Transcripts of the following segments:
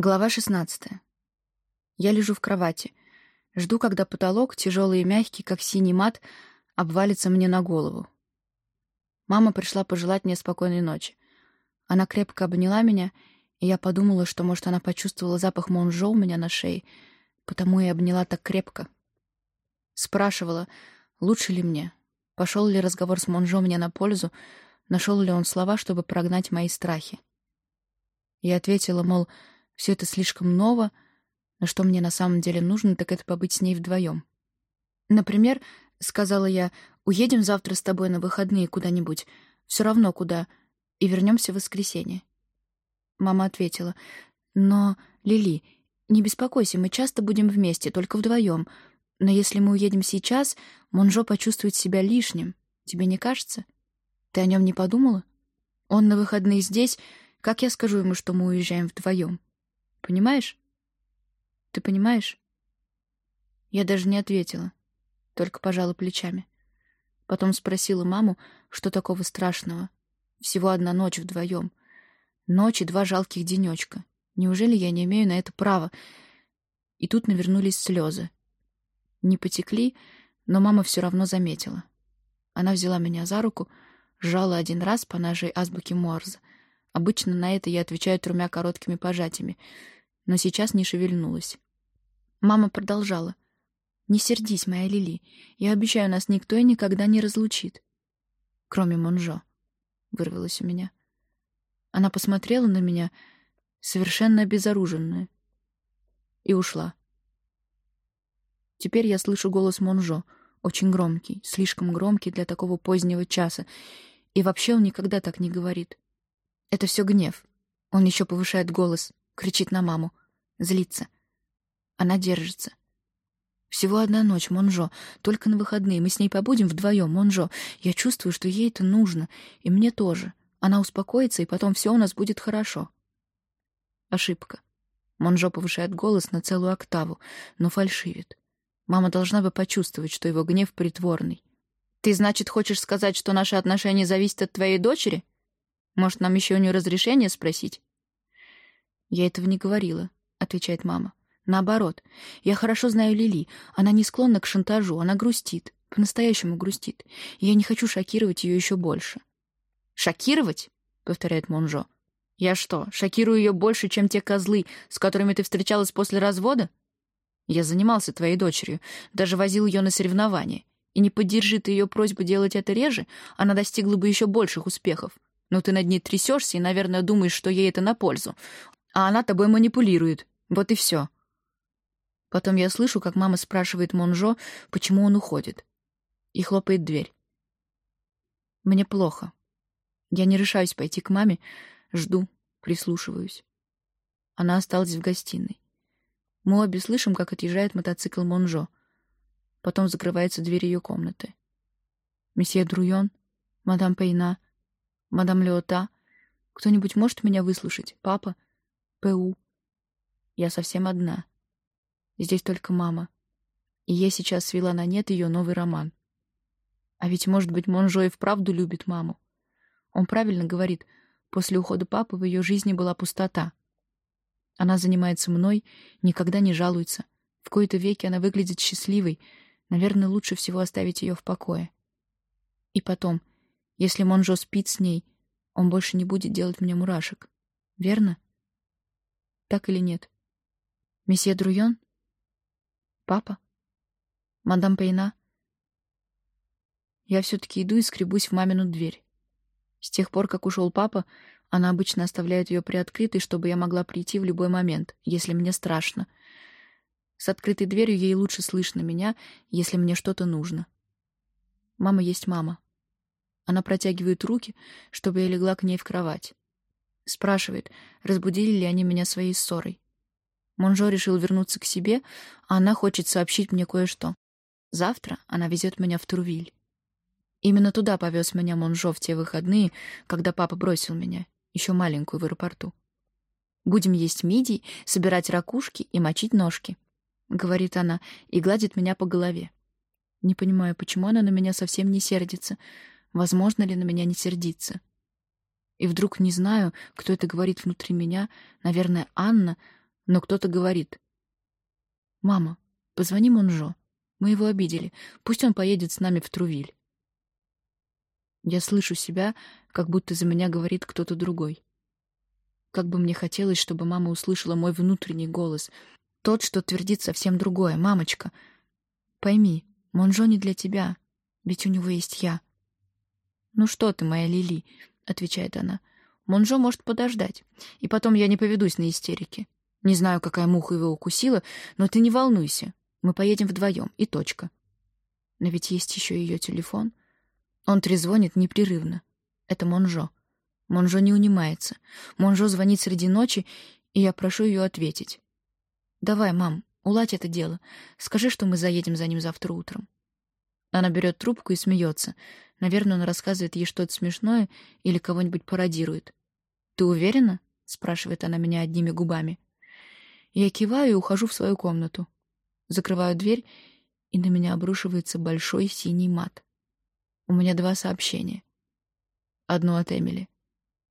Глава 16. Я лежу в кровати. Жду, когда потолок, тяжелый и мягкий, как синий мат, обвалится мне на голову. Мама пришла пожелать мне спокойной ночи. Она крепко обняла меня, и я подумала, что, может, она почувствовала запах монжо у меня на шее, потому и обняла так крепко. Спрашивала, лучше ли мне, пошел ли разговор с монжо мне на пользу, нашел ли он слова, чтобы прогнать мои страхи. Я ответила, мол, все это слишком ново, но что мне на самом деле нужно, так это побыть с ней вдвоем. Например, сказала я, уедем завтра с тобой на выходные куда-нибудь, все равно куда, и вернемся в воскресенье. Мама ответила, но, Лили, не беспокойся, мы часто будем вместе, только вдвоем. Но если мы уедем сейчас, Монжо почувствует себя лишним. Тебе не кажется? Ты о нем не подумала? Он на выходные здесь, как я скажу ему, что мы уезжаем вдвоем? Понимаешь? Ты понимаешь? Я даже не ответила, только пожала плечами. Потом спросила маму, что такого страшного. Всего одна ночь вдвоем. Ночь и два жалких денечка. Неужели я не имею на это права? И тут навернулись слезы. Не потекли, но мама все равно заметила. Она взяла меня за руку, сжала один раз по нашей азбуке Морзе. Обычно на это я отвечаю тремя короткими пожатиями — но сейчас не шевельнулась. Мама продолжала. «Не сердись, моя Лили. Я обещаю, нас никто и никогда не разлучит. Кроме Монжо», — вырвалось у меня. Она посмотрела на меня, совершенно обезоруженная, и ушла. Теперь я слышу голос Монжо, очень громкий, слишком громкий для такого позднего часа, и вообще он никогда так не говорит. Это все гнев. Он еще повышает голос, кричит на маму, злится. Она держится. Всего одна ночь, Монжо, только на выходные. Мы с ней побудем вдвоем, Монжо. Я чувствую, что ей это нужно, и мне тоже. Она успокоится, и потом все у нас будет хорошо. Ошибка. Монжо повышает голос на целую октаву, но фальшивит. Мама должна бы почувствовать, что его гнев притворный. «Ты, значит, хочешь сказать, что наши отношения зависят от твоей дочери? Может, нам еще у нее разрешение спросить?» «Я этого не говорила», — отвечает мама. «Наоборот. Я хорошо знаю Лили. Она не склонна к шантажу, она грустит. По-настоящему грустит. И я не хочу шокировать ее еще больше». «Шокировать?» — повторяет Монжо. «Я что, шокирую ее больше, чем те козлы, с которыми ты встречалась после развода?» «Я занимался твоей дочерью, даже возил ее на соревнования. И не поддержи ты ее просьбу делать это реже, она достигла бы еще больших успехов. Но ты над ней трясешься и, наверное, думаешь, что ей это на пользу а она тобой манипулирует. Вот и все. Потом я слышу, как мама спрашивает Монжо, почему он уходит. И хлопает дверь. Мне плохо. Я не решаюсь пойти к маме, жду, прислушиваюсь. Она осталась в гостиной. Мы обе слышим, как отъезжает мотоцикл Монжо. Потом закрывается дверь ее комнаты. Месье Друйон, мадам Пейна, мадам Леота. Кто-нибудь может меня выслушать? Папа? ПУ. Я совсем одна. Здесь только мама. И я сейчас свела на нет ее новый роман. А ведь, может быть, Монжо и вправду любит маму. Он правильно говорит, после ухода папы в ее жизни была пустота. Она занимается мной, никогда не жалуется. В кои-то веки она выглядит счастливой. Наверное, лучше всего оставить ее в покое. И потом, если Монжо спит с ней, он больше не будет делать мне мурашек. Верно? Так или нет? Месье Друйон? Папа? Мадам Пейна? Я все-таки иду и скребусь в мамину дверь. С тех пор, как ушел папа, она обычно оставляет ее приоткрытой, чтобы я могла прийти в любой момент, если мне страшно. С открытой дверью ей лучше слышно меня, если мне что-то нужно. Мама есть мама. Она протягивает руки, чтобы я легла к ней в кровать. Спрашивает, разбудили ли они меня своей ссорой. Монжо решил вернуться к себе, а она хочет сообщить мне кое-что. Завтра она везет меня в Турвиль. Именно туда повез меня Монжо в те выходные, когда папа бросил меня, еще маленькую в аэропорту. «Будем есть мидий, собирать ракушки и мочить ножки», — говорит она и гладит меня по голове. Не понимаю, почему она на меня совсем не сердится. Возможно ли на меня не сердиться? И вдруг не знаю, кто это говорит внутри меня, наверное, Анна, Но кто-то говорит. «Мама, позвони Монжо. Мы его обидели. Пусть он поедет с нами в Трувиль». Я слышу себя, как будто за меня говорит кто-то другой. Как бы мне хотелось, чтобы мама услышала мой внутренний голос. Тот, что твердит совсем другое. «Мамочка, пойми, Монжо не для тебя, ведь у него есть я». «Ну что ты, моя Лили», — отвечает она. «Монжо может подождать, и потом я не поведусь на истерики. Не знаю, какая муха его укусила, но ты не волнуйся. Мы поедем вдвоем, и точка». Но ведь есть еще ее телефон. Он трезвонит непрерывно. Это Монжо. Монжо не унимается. Монжо звонит среди ночи, и я прошу ее ответить. «Давай, мам, уладь это дело. Скажи, что мы заедем за ним завтра утром». Она берет трубку и смеется. Наверное, он рассказывает ей что-то смешное или кого-нибудь пародирует. «Ты уверена?» — спрашивает она меня одними губами. Я киваю и ухожу в свою комнату. Закрываю дверь, и на меня обрушивается большой синий мат. У меня два сообщения. Одно от Эмили.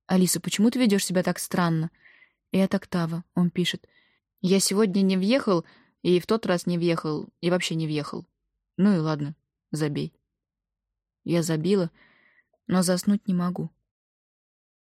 «Алиса, почему ты ведешь себя так странно?» И от Октава. Он пишет. «Я сегодня не въехал, и в тот раз не въехал, и вообще не въехал. Ну и ладно, забей». Я забила, но заснуть не могу.